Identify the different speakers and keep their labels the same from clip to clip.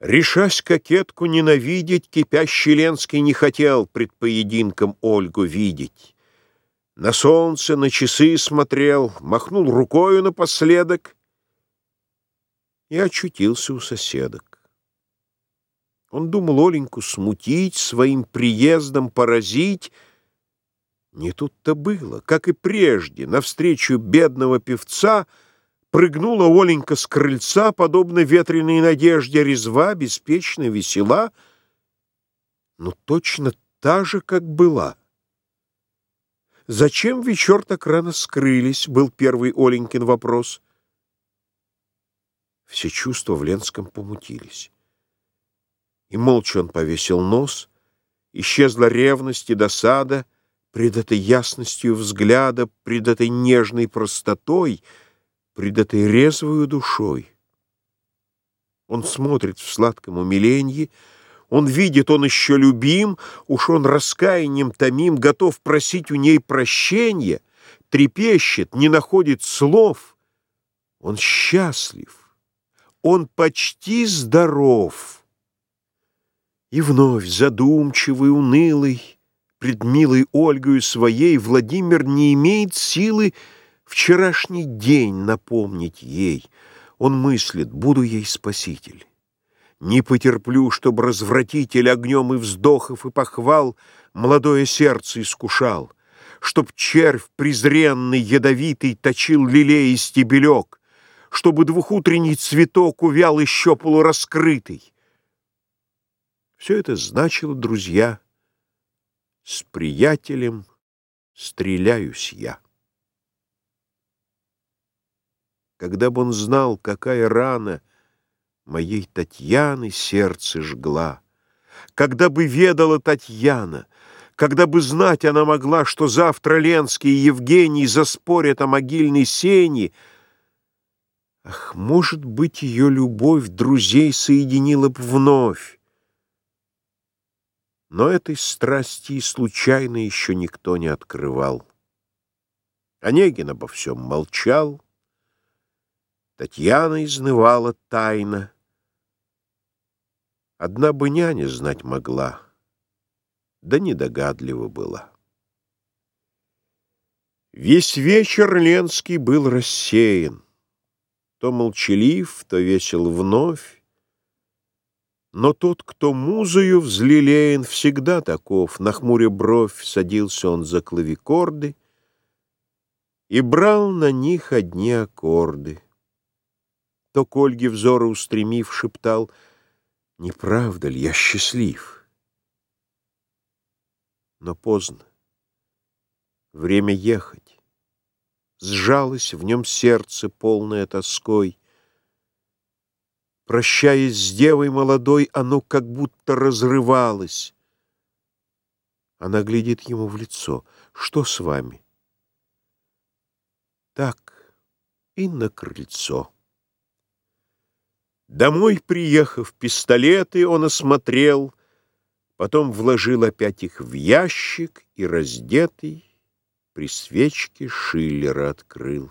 Speaker 1: Решась кокетку ненавидеть, Кипящий Ленский не хотел Пред поединком Ольгу видеть. На солнце, на часы смотрел, Махнул рукою напоследок И очутился у соседок. Он думал Оленьку смутить, Своим приездом поразить. Не тут-то было, как и прежде, Навстречу бедного певца — Прыгнула Оленька с крыльца, подобно ветреной надежде, резва, беспечно, весела, но точно та же, как была. «Зачем вечер так рано скрылись?» — был первый Оленькин вопрос. Все чувства в Ленском помутились. И молча он повесил нос, исчезла ревность и досада пред этой ясностью взгляда, пред этой нежной простотой — пред этой резвою душой. Он смотрит в сладком умиленье, он видит, он еще любим, уж он раскаянием томим, готов просить у ней прощения, трепещет, не находит слов. Он счастлив, он почти здоров. И вновь задумчивый, унылый, пред милой Ольгою своей Владимир не имеет силы Вчерашний день напомнить ей. Он мыслит, буду ей спаситель. Не потерплю, чтоб развратитель огнем и вздохов и похвал молодое сердце искушал, чтоб червь презренный, ядовитый точил лилей и стебелек, чтобы двухутренний цветок увял еще полураскрытый. Все это значило, друзья, с приятелем стреляюсь я. Когда бы он знал, какая рана Моей Татьяны сердце жгла, Когда бы ведала Татьяна, Когда бы знать она могла, Что завтра Ленский и Евгений Заспорят о могильной сене, Ах, может быть, ее любовь Друзей соединила б вновь. Но этой страсти случайно еще никто не открывал. Онегин обо всем молчал, Татьяна изнывала тайно. Одна бы няня знать могла, да недогадлива была. Весь вечер Ленский был рассеян, то молчалив, то весел вновь, но тот, кто музою взлелеен, всегда таков, нахмуря бровь, садился он за клавикорды и брал на них одни аккорды то к Ольге взоры устремив, шептал, «Не правда ли я счастлив?» Но поздно. Время ехать. Сжалось в нем сердце, полное тоской. Прощаясь с девой молодой, оно как будто разрывалось. Она глядит ему в лицо. «Что с вами?» «Так, и на крыльцо». Домой приехав, пистолеты он осмотрел, Потом вложил опять их в ящик и, раздетый, При свечке Шиллера открыл.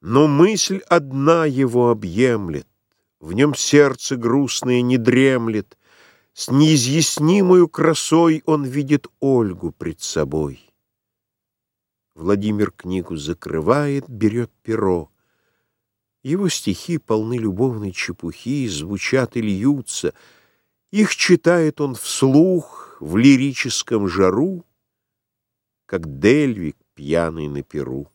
Speaker 1: Но мысль одна его объемлет, В нем сердце грустное не дремлет, С неизъяснимою красой Он видит Ольгу пред собой. Владимир книгу закрывает, берет перо. Его стихи полны любовной чепухи, звучат и льются. Их читает он вслух в лирическом жару, как Дельвик, пьяный на перу.